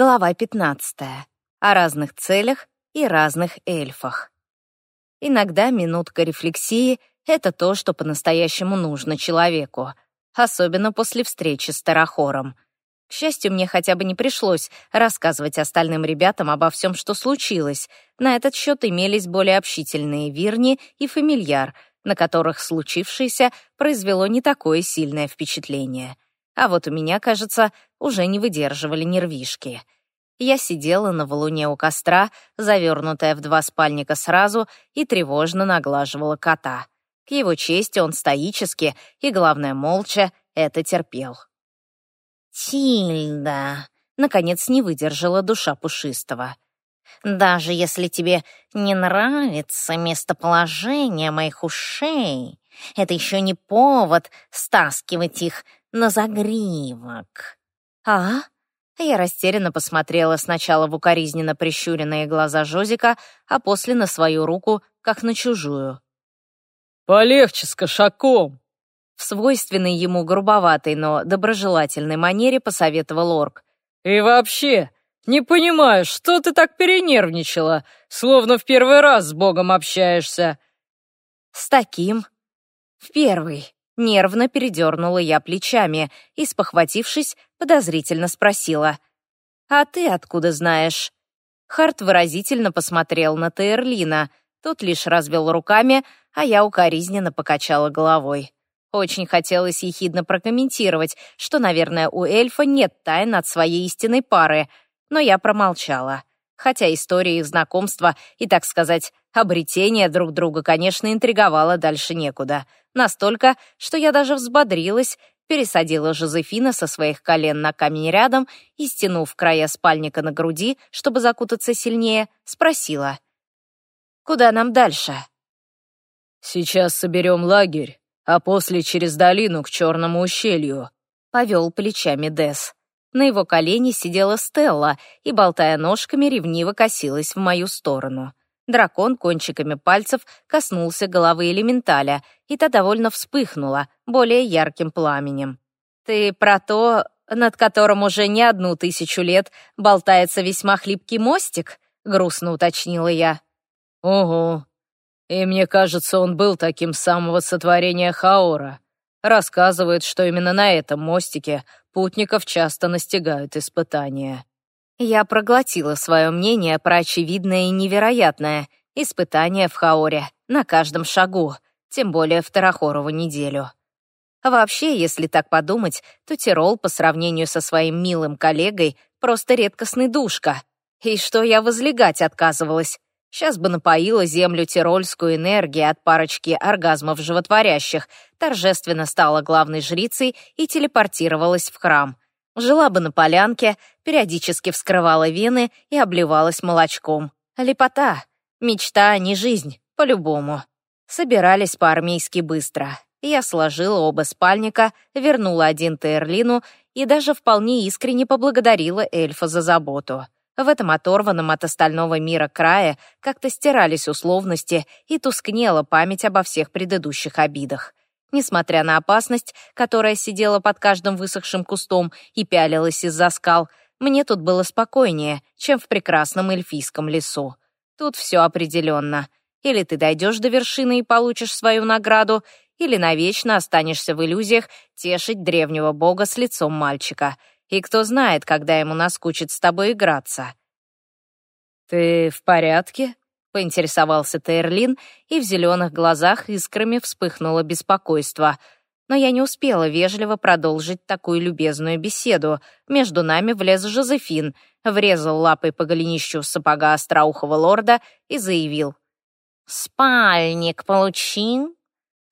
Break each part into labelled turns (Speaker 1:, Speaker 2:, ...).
Speaker 1: Глава 15. О разных целях и разных эльфах. Иногда минутка рефлексии — это то, что по-настоящему нужно человеку, особенно после встречи с Тарахором. К счастью, мне хотя бы не пришлось рассказывать остальным ребятам обо всем, что случилось. На этот счет имелись более общительные Вирни и Фамильяр, на которых случившееся произвело не такое сильное впечатление — а вот у меня, кажется, уже не выдерживали нервишки. Я сидела на валуне у костра, завернутая в два спальника сразу, и тревожно наглаживала кота. К его чести он стоически и, главное, молча это терпел. «Тильда!» — наконец не выдержала душа пушистого. «Даже если тебе не нравится местоположение моих ушей, это еще не повод стаскивать их на загривок. «А?» Я растерянно посмотрела сначала в укоризненно прищуренные глаза Жозика, а после на свою руку, как на чужую.
Speaker 2: «Полегче с кошаком!»
Speaker 1: В свойственной ему грубоватой, но доброжелательной манере посоветовал орк.
Speaker 2: «И вообще, не понимаю, что ты так перенервничала, словно в первый раз с Богом общаешься?»
Speaker 1: «С таким. В первый». Нервно передернула я плечами и, спохватившись, подозрительно спросила. «А ты откуда знаешь?» Харт выразительно посмотрел на Тейрлина. Тот лишь развел руками, а я укоризненно покачала головой. Очень хотелось ехидно прокомментировать, что, наверное, у эльфа нет тайн от своей истинной пары, но я промолчала. Хотя история их знакомства и, так сказать, обретения друг друга, конечно, интриговала дальше некуда. Настолько, что я даже взбодрилась, пересадила Жозефина со своих колен на камень рядом и, стянув края спальника на груди, чтобы закутаться сильнее, спросила. «Куда нам дальше?»
Speaker 2: «Сейчас соберем лагерь, а после через долину к Черному ущелью», — повел плечами Дес.
Speaker 1: На его колене сидела Стелла и, болтая ножками, ревниво косилась в мою сторону. Дракон кончиками пальцев коснулся головы элементаля, и та довольно вспыхнула, более ярким пламенем. «Ты про то, над которым уже не одну тысячу лет болтается весьма хлипкий мостик?» — грустно уточнила я.
Speaker 2: «Ого, и мне кажется, он был таким самого сотворения Хаора. Рассказывают, что именно на этом мостике путников часто настигают испытания».
Speaker 1: Я проглотила свое мнение про очевидное и невероятное испытание в Хаоре на каждом шагу, тем более в Тарахорову неделю. Вообще, если так подумать, то Тирол по сравнению со своим милым коллегой просто редкостный душка. И что я возлегать отказывалась? Сейчас бы напоила землю тирольскую энергией от парочки оргазмов животворящих, торжественно стала главной жрицей и телепортировалась в храм — Жила бы на полянке, периодически вскрывала вены и обливалась молочком. Лепота. Мечта, а не жизнь. По-любому. Собирались по-армейски быстро. Я сложила оба спальника, вернула один Терлину и даже вполне искренне поблагодарила эльфа за заботу. В этом оторванном от остального мира крае как-то стирались условности и тускнела память обо всех предыдущих обидах. Несмотря на опасность, которая сидела под каждым высохшим кустом и пялилась из-за скал, мне тут было спокойнее, чем в прекрасном эльфийском лесу. Тут все определенно. Или ты дойдешь до вершины и получишь свою награду, или навечно останешься в иллюзиях тешить древнего бога с лицом мальчика. И кто знает, когда ему наскучит с тобой играться.
Speaker 2: «Ты в порядке?»
Speaker 1: — поинтересовался Тейрлин, и в зеленых глазах искрами вспыхнуло беспокойство. Но я не успела вежливо продолжить такую любезную беседу. Между нами влез Жозефин, врезал лапой по голенищу сапога остроухого лорда и заявил. «Спальник получил?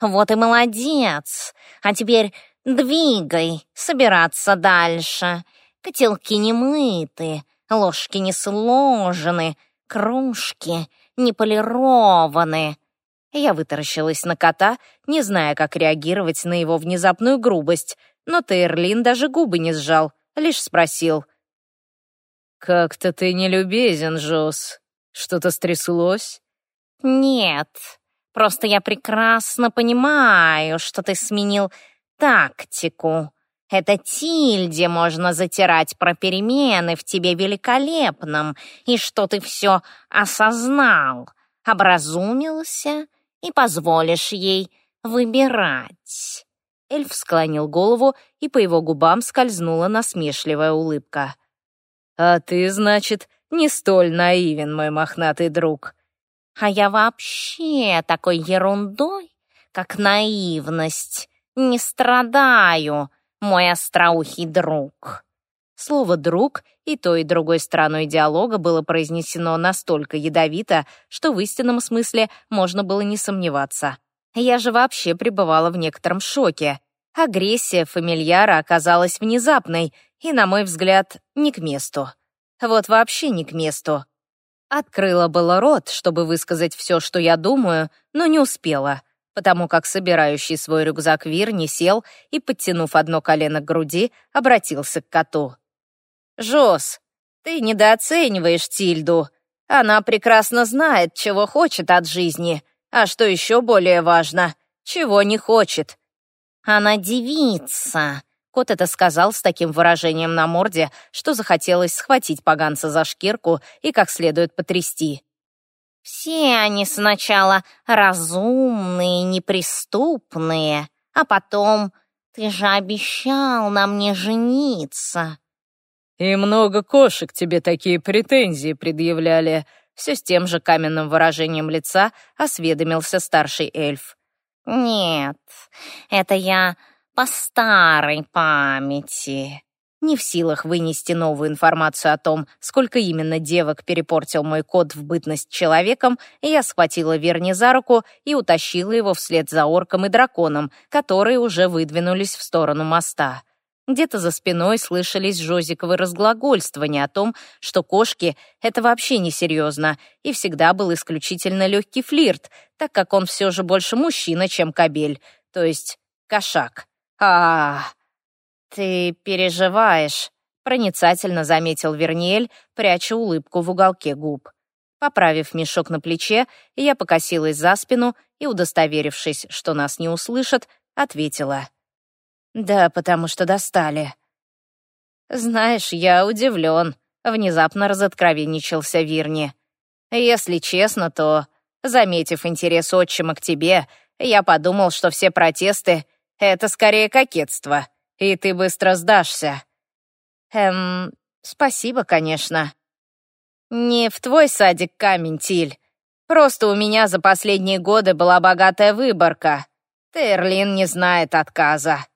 Speaker 1: Вот и молодец! А теперь двигай, собираться дальше. Котелки не мыты, ложки не сложены, кружки не полированы. Я вытаращилась на кота, не зная, как реагировать на его внезапную грубость, но Тейрлин даже губы не сжал, лишь спросил.
Speaker 2: «Как-то ты не любезен, Жос. Что-то стряслось?»
Speaker 1: «Нет, просто я прекрасно понимаю, что ты сменил тактику. Это Тильде можно затирать про перемены в тебе великолепном, и что ты все осознал, образумился и позволишь ей выбирать. Эльф склонил голову, и по его губам скользнула насмешливая улыбка.
Speaker 2: «А ты, значит, не столь наивен, мой мохнатый друг».
Speaker 1: «А я вообще такой ерундой, как наивность, не страдаю», мой остроухий друг».
Speaker 2: Слово «друг» и той, и другой стороной диалога было произнесено настолько ядовито, что в истинном смысле можно было не сомневаться. Я же вообще пребывала в некотором шоке. Агрессия фамильяра оказалась внезапной и, на мой взгляд, не к месту. Вот вообще не к месту. Открыла было рот, чтобы высказать все, что я думаю, но не успела потому как собирающий свой рюкзак Вир не сел и, подтянув одно колено к груди, обратился к коту. «Жос, ты недооцениваешь Тильду. Она прекрасно знает, чего хочет от жизни, а что еще более важно, чего не хочет.
Speaker 1: Она девица». Кот это сказал с таким выражением на морде, что захотелось схватить поганца за шкирку и как следует потрясти. Все они сначала разумные, неприступные, а потом ты же обещал нам не жениться.
Speaker 2: И много кошек тебе такие претензии предъявляли. Все с тем же каменным выражением лица осведомился старший эльф.
Speaker 1: Нет, это я по старой памяти. Не в силах вынести новую информацию о том, сколько именно девок перепортил мой кот в бытность человеком, я схватила Верни за руку и утащила его вслед за орком и драконом, которые уже выдвинулись в сторону моста. Где-то за спиной слышались Жозиковы разглагольствования о том, что кошки — это вообще несерьезно, и всегда был исключительно легкий флирт, так как он все же больше мужчина, чем кобель, то есть кошак. а, -а, -а.
Speaker 2: «Ты переживаешь», — проницательно заметил Верниель, пряча улыбку в уголке губ. Поправив мешок на плече, я покосилась за спину и, удостоверившись, что нас не услышат, ответила. «Да, потому что достали». «Знаешь, я удивлен», — внезапно разоткровенничался Вирни. «Если честно, то, заметив интерес отчима к тебе, я подумал, что все протесты — это скорее кокетство и ты быстро сдашься». «Эм, спасибо, конечно». «Не в твой садик камень, Тиль. Просто у меня за последние годы была богатая выборка. Терлин не знает отказа».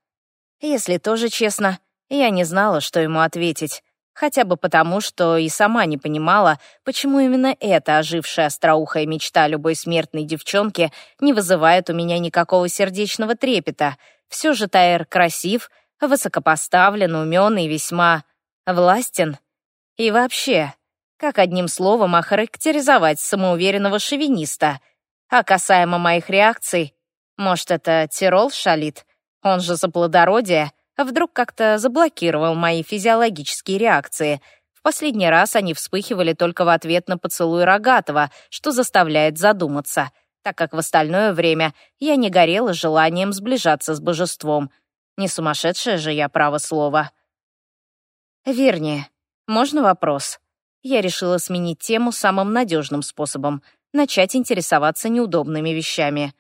Speaker 2: Если тоже честно, я не знала, что ему ответить. Хотя бы потому, что и сама не понимала, почему именно эта ожившая остроухая мечта любой смертной девчонки не вызывает у меня никакого сердечного трепета. Все же Тайр красив, высокопоставлен, умен и весьма властен. И вообще, как одним словом охарактеризовать самоуверенного шовиниста? А касаемо моих реакций, может, это Тирол шалит? Он же за плодородие, вдруг как-то заблокировал мои физиологические реакции. В последний раз они вспыхивали только в ответ на поцелуй Рогатого, что заставляет задуматься, так как в остальное время я не горела желанием сближаться с божеством — не сумасшедшая же я, право слова. Вернее, можно вопрос? Я решила сменить тему самым надежным способом — начать интересоваться неудобными вещами.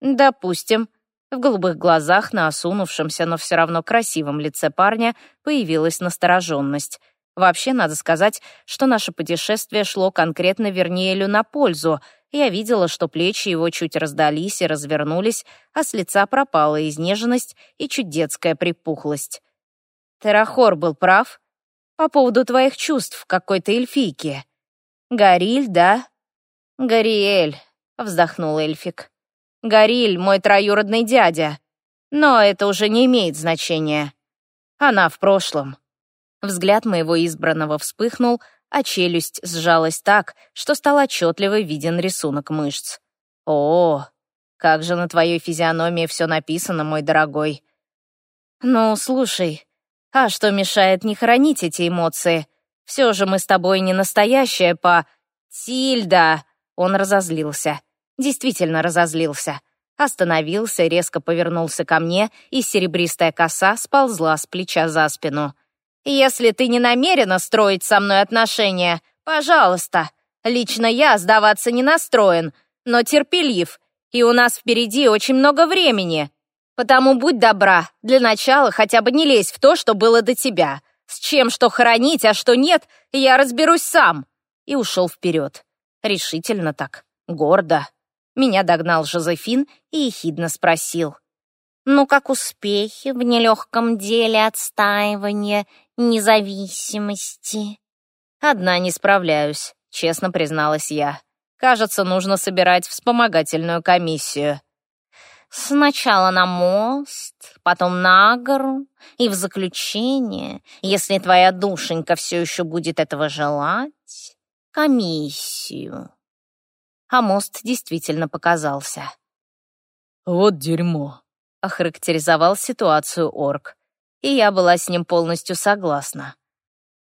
Speaker 2: Допустим, в голубых глазах на осунувшемся, но все равно красивом лице парня появилась настороженность. Вообще, надо сказать, что наше путешествие шло конкретно Верниелю на пользу — я видела, что плечи его чуть раздались и развернулись, а с лица пропала изнеженность и чуть детская припухлость. Терахор был прав по поводу твоих чувств какой-то эльфийке. Гориль, да? Гориэль, вздохнул эльфик. Гориль — мой троюродный дядя. Но это уже не имеет значения. Она в прошлом. Взгляд моего избранного вспыхнул — а челюсть сжалась так, что стал отчетливо виден рисунок мышц. «О, как же на твоей физиономии все написано, мой дорогой!» «Ну, слушай, а что мешает не хранить эти эмоции? Все же мы с тобой не настоящая по...» «Тильда!» Он разозлился. Действительно разозлился.
Speaker 1: Остановился, резко повернулся ко мне, и серебристая коса сползла с плеча за спину. «Если ты не намерена строить со мной отношения, пожалуйста. Лично я сдаваться не настроен, но терпелив, и у нас впереди очень много времени. Потому будь добра, для начала хотя бы не лезь в то, что было до тебя. С чем что хоронить, а что нет, я разберусь сам». И ушел вперед. Решительно так, гордо. Меня догнал Жозефин и ехидно спросил. «Ну, как успехи в нелегком деле отстаивания независимости?» «Одна не справляюсь», — честно призналась я. «Кажется, нужно собирать вспомогательную комиссию». Сначала на мост, потом на гору, и в заключение, если твоя душенька все еще будет этого желать, комиссию. А мост действительно показался.
Speaker 2: «Вот дерьмо», — охарактеризовал ситуацию орк. И я была с ним полностью согласна.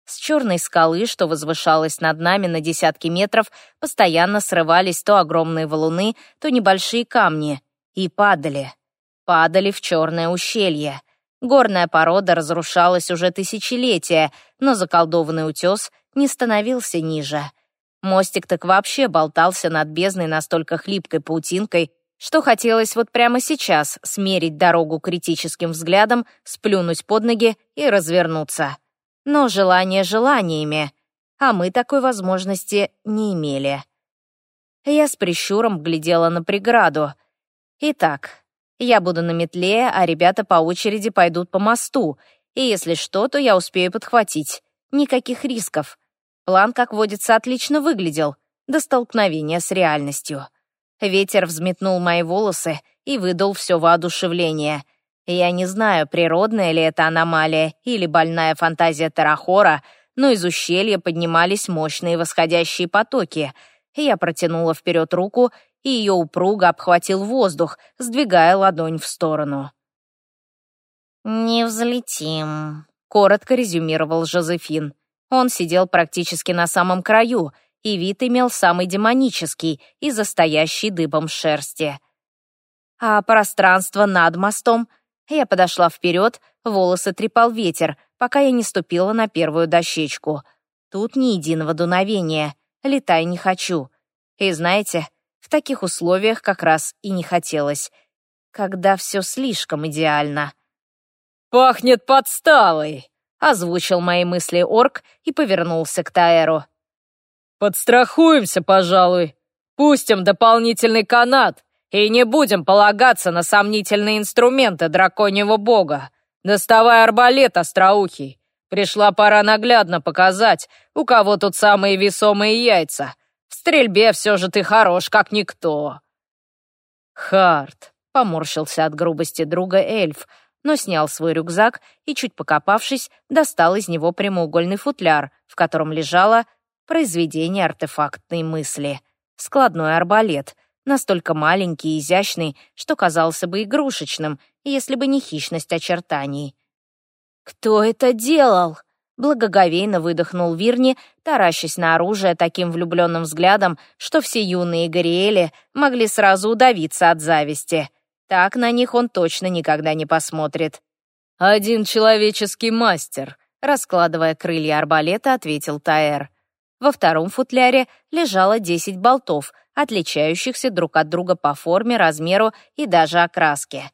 Speaker 2: С черной скалы, что возвышалась над нами на десятки метров, постоянно срывались то огромные валуны, то небольшие камни, и падали. Падали в черное ущелье. Горная порода разрушалась уже тысячелетия, но заколдованный утес не становился ниже. Мостик так вообще болтался над бездной настолько хлипкой паутинкой, что хотелось вот прямо сейчас смерить дорогу критическим взглядом, сплюнуть под ноги и развернуться. Но желание желаниями, а мы такой возможности не имели. Я с прищуром глядела на преграду — Итак, я буду на метле, а ребята по очереди пойдут по мосту, и если что, то я успею подхватить. Никаких рисков. План, как водится, отлично выглядел, до столкновения с реальностью. Ветер взметнул мои волосы и выдал все воодушевление. Я не знаю, природная ли это аномалия или больная фантазия Тарахора, но из ущелья поднимались мощные восходящие потоки. Я протянула вперед руку и ее упруго обхватил воздух, сдвигая ладонь в сторону. «Не взлетим», — коротко резюмировал Жозефин. Он сидел практически на самом краю, и вид имел самый демонический из-за дыбом шерсти. А пространство над мостом... Я подошла вперед, волосы трепал ветер, пока я не ступила на первую дощечку. Тут ни единого дуновения. Летай не хочу. И знаете, в таких условиях как раз и не хотелось, когда все слишком идеально. «Пахнет подставой!»
Speaker 1: — озвучил мои мысли орк и повернулся к Таэру.
Speaker 2: «Подстрахуемся, пожалуй. Пустим дополнительный канат и не будем полагаться на сомнительные инструменты драконьего бога. Доставай арбалет, остроухий. Пришла пора наглядно показать, у кого тут самые весомые яйца — в стрельбе все же ты хорош, как никто».
Speaker 1: «Харт», — поморщился от грубости друга эльф, но снял свой рюкзак и, чуть покопавшись, достал из него прямоугольный футляр, в котором лежало произведение артефактной мысли. Складной арбалет, настолько маленький и изящный, что казался бы игрушечным, если бы не хищность очертаний. «Кто это делал?» Благоговейно выдохнул Вирни, таращась на оружие таким влюбленным взглядом, что все юные Гориэли могли сразу удавиться от зависти. Так на них он точно никогда не посмотрит.
Speaker 2: «Один человеческий мастер», — раскладывая крылья арбалета, ответил Таэр.
Speaker 1: Во втором футляре лежало десять болтов, отличающихся друг от друга по форме, размеру и даже окраске.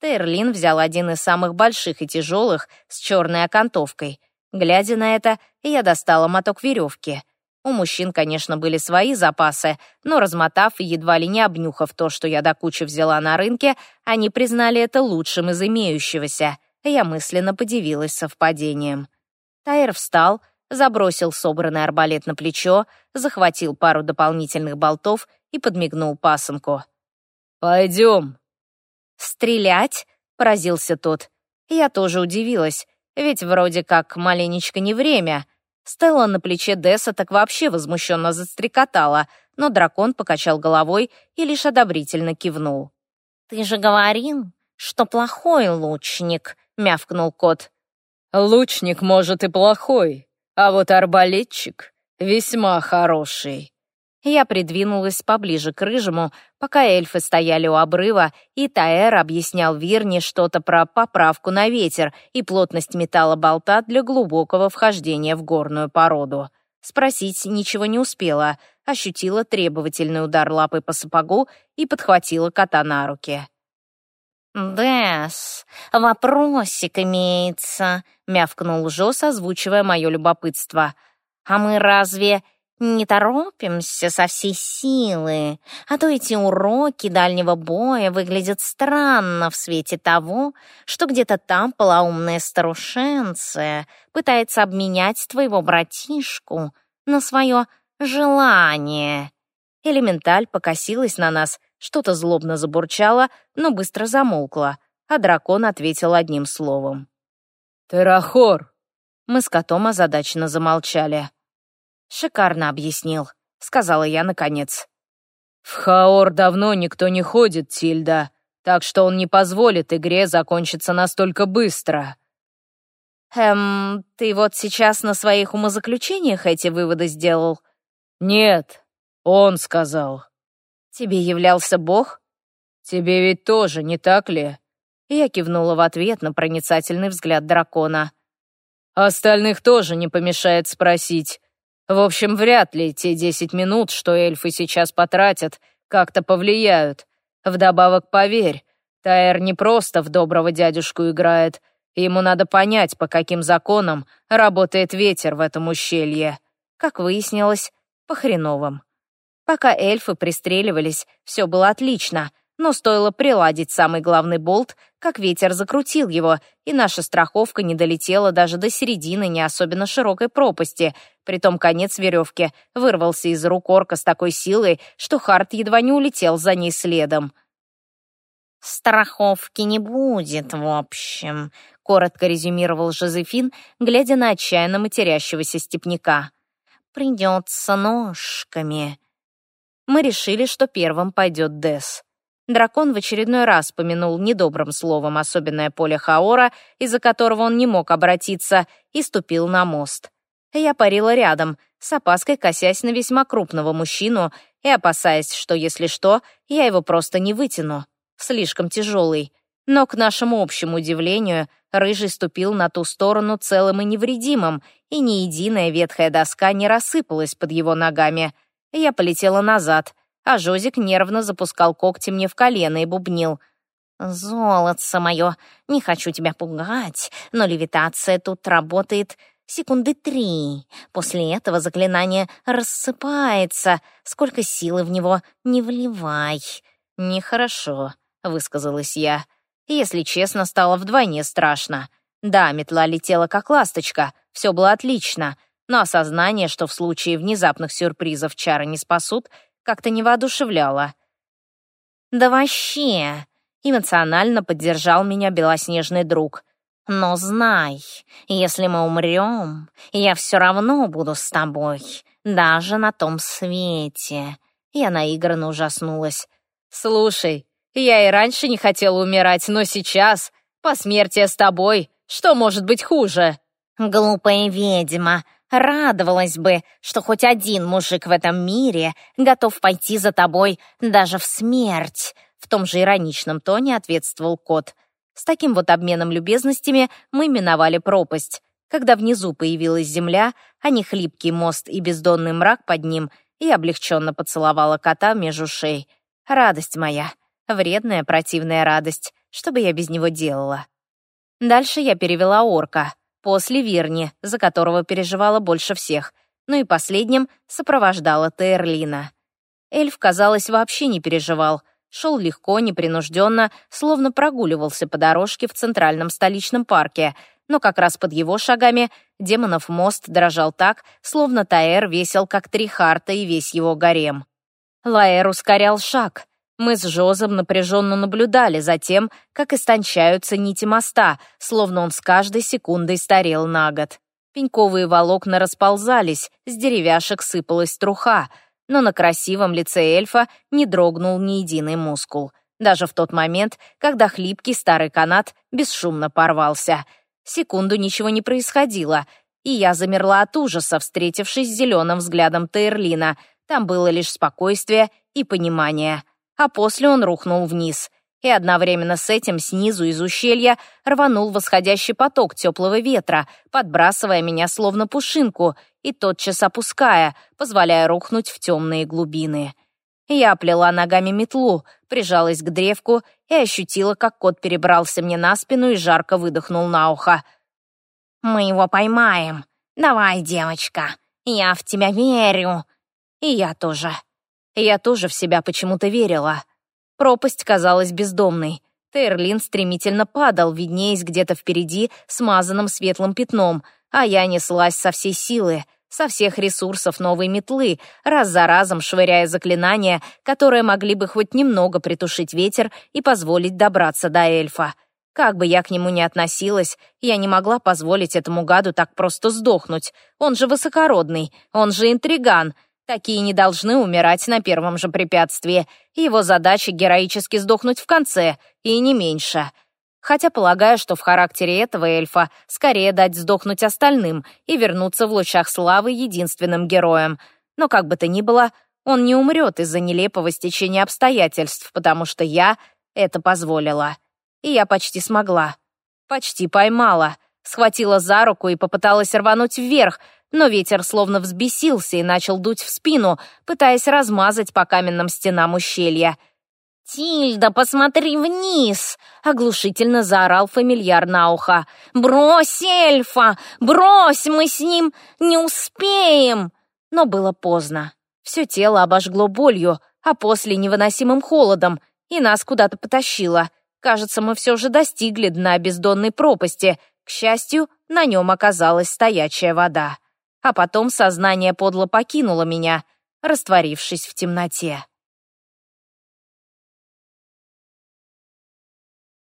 Speaker 1: Тейрлин взял один из самых больших и тяжелых с черной окантовкой — Глядя на это, я достала моток веревки. У мужчин, конечно, были свои запасы, но размотав и едва ли не обнюхав то, что я до кучи взяла на рынке, они признали это лучшим из имеющегося. Я мысленно подивилась совпадением. Тайр встал, забросил собранный арбалет на плечо, захватил пару дополнительных болтов и подмигнул пасынку.
Speaker 2: «Пойдем».
Speaker 1: «Стрелять?» — поразился тот. Я тоже удивилась. Ведь вроде как маленечко не время. Стелла на плече Десса так вообще возмущенно застрекотала, но дракон покачал головой и лишь одобрительно кивнул. «Ты же говорил, что плохой лучник», — мявкнул кот.
Speaker 2: «Лучник, может, и плохой, а вот арбалетчик весьма хороший».
Speaker 1: Я придвинулась поближе к рыжему, пока эльфы стояли у обрыва, и Таэр объяснял Вирне что-то про поправку на ветер и плотность металла болта для глубокого вхождения в горную породу. Спросить ничего не успела, ощутила требовательный удар лапой по сапогу и подхватила кота на руки. «Дэс, вопросик имеется», — мявкнул Жос, озвучивая мое любопытство. «А мы разве не торопимся со всей силы, а то эти уроки дальнего боя выглядят странно в свете того, что где-то там полоумная старушенция пытается обменять твоего братишку на свое желание. Элементаль покосилась на нас, что-то злобно забурчала, но быстро замолкла, а дракон ответил одним словом.
Speaker 2: «Терахор!»
Speaker 1: Мы с котом озадаченно замолчали. «Шикарно объяснил», — сказала я наконец.
Speaker 2: «В Хаор давно никто не ходит, Тильда, так что он не позволит игре закончиться настолько быстро».
Speaker 1: «Эм, ты вот сейчас на своих умозаключениях эти выводы сделал?»
Speaker 2: «Нет, он сказал».
Speaker 1: «Тебе являлся Бог?»
Speaker 2: «Тебе ведь тоже, не так ли?»
Speaker 1: Я кивнула в ответ на проницательный взгляд дракона.
Speaker 2: «Остальных тоже не помешает спросить, в общем, вряд ли те десять минут, что эльфы сейчас потратят, как-то повлияют. Вдобавок, поверь, Тайр не просто в доброго дядюшку играет. Ему надо понять, по каким законам работает ветер в этом ущелье.
Speaker 1: Как выяснилось, по хреновым. Пока эльфы пристреливались, все было отлично — но стоило приладить самый главный болт, как ветер закрутил его, и наша страховка не долетела даже до середины не особенно широкой пропасти. Притом конец веревки вырвался из рук орка с такой силой, что Харт едва не улетел за ней следом. «Страховки не будет, в общем», — коротко резюмировал Жозефин, глядя на отчаянно матерящегося степняка. «Придется ножками». Мы решили, что первым пойдет Дес. Дракон в очередной раз помянул недобрым словом особенное поле Хаора, из-за которого он не мог обратиться, и ступил на мост. Я парила рядом, с опаской косясь на весьма крупного мужчину и опасаясь, что, если что, я его просто не вытяну. Слишком тяжелый. Но, к нашему общему удивлению, Рыжий ступил на ту сторону целым и невредимым, и ни единая ветхая доска не рассыпалась под его ногами. Я полетела назад — а Жозик нервно запускал когти мне в колено и бубнил. «Золотце мое, не хочу тебя пугать, но левитация тут работает секунды три. После этого заклинание рассыпается. Сколько силы в него не вливай». «Нехорошо», — высказалась я. Если честно, стало вдвойне страшно. Да, метла летела как ласточка, все было отлично, но осознание, что в случае внезапных сюрпризов чары не спасут, как-то не воодушевляло. «Да вообще!» — эмоционально поддержал меня белоснежный друг. «Но знай, если мы умрем, я все равно буду с тобой, даже на том свете». Я наигранно ужаснулась.
Speaker 2: «Слушай, я и раньше не хотела умирать, но сейчас, посмертие с тобой, что может быть хуже?»
Speaker 1: «Глупая ведьма, Радовалась бы, что хоть один мужик в этом мире готов пойти за тобой даже в смерть. В том же ироничном тоне ответствовал кот. С таким вот обменом любезностями мы миновали пропасть. Когда внизу появилась земля, а не хлипкий мост и бездонный мрак под ним, и облегченно поцеловала кота между шеей. Радость моя, вредная противная радость, что бы я без него делала? Дальше я перевела орка — После Вирни, за которого переживала больше всех, ну и последним сопровождала Тейрлина. Эльф, казалось, вообще не переживал, шел легко, непринужденно, словно прогуливался по дорожке в центральном столичном парке, но как раз под его шагами демонов мост дрожал так, словно Таэр весел, как три харта и весь его гарем. Лаэр ускорял шаг — мы с Жозом напряженно наблюдали за тем, как истончаются нити моста, словно он с каждой секундой старел на год. Пеньковые волокна расползались, с деревяшек сыпалась труха, но на красивом лице эльфа не дрогнул ни единый мускул. Даже в тот момент, когда хлипкий старый канат бесшумно порвался. Секунду ничего не происходило, и я замерла от ужаса, встретившись с зеленым взглядом Тейрлина — Там было лишь спокойствие и понимание. А после он рухнул вниз. И одновременно с этим снизу из ущелья рванул восходящий поток теплого ветра, подбрасывая меня словно пушинку и тотчас опуская, позволяя рухнуть в темные глубины. Я оплела ногами метлу, прижалась к древку и ощутила, как кот перебрался мне на спину и жарко выдохнул на ухо. «Мы его поймаем. Давай, девочка, я в тебя верю». И я тоже. Я тоже в себя почему-то верила. Пропасть казалась бездомной. Терлин стремительно падал, виднеясь где-то впереди смазанным светлым пятном, а я неслась со всей силы — со всех ресурсов новой метлы, раз за разом швыряя заклинания, которые могли бы хоть немного притушить ветер и позволить добраться до эльфа. Как бы я к нему ни относилась, я не могла позволить этому гаду так просто сдохнуть. Он же высокородный, он же интриган. Такие не должны умирать на первом же препятствии. Его задача героически сдохнуть в конце, и не меньше — хотя полагаю, что в характере этого эльфа скорее дать сдохнуть остальным и вернуться в лучах славы единственным героем. Но как бы то ни было, он не умрет из-за нелепого стечения обстоятельств, потому что я это позволила. И я почти смогла. Почти поймала. Схватила за руку и попыталась рвануть вверх, но ветер словно взбесился и начал дуть в спину, пытаясь размазать по каменным стенам ущелья. «Тильда, посмотри вниз!» — оглушительно заорал фамильяр на ухо. «Брось эльфа! Брось! Мы с ним не успеем!» Но было поздно. Все тело обожгло болью, а после невыносимым холодом, и нас куда-то потащило. Кажется, мы все же достигли дна бездонной пропасти. К счастью, на нем оказалась стоячая вода. А потом сознание подло покинуло меня, растворившись в темноте.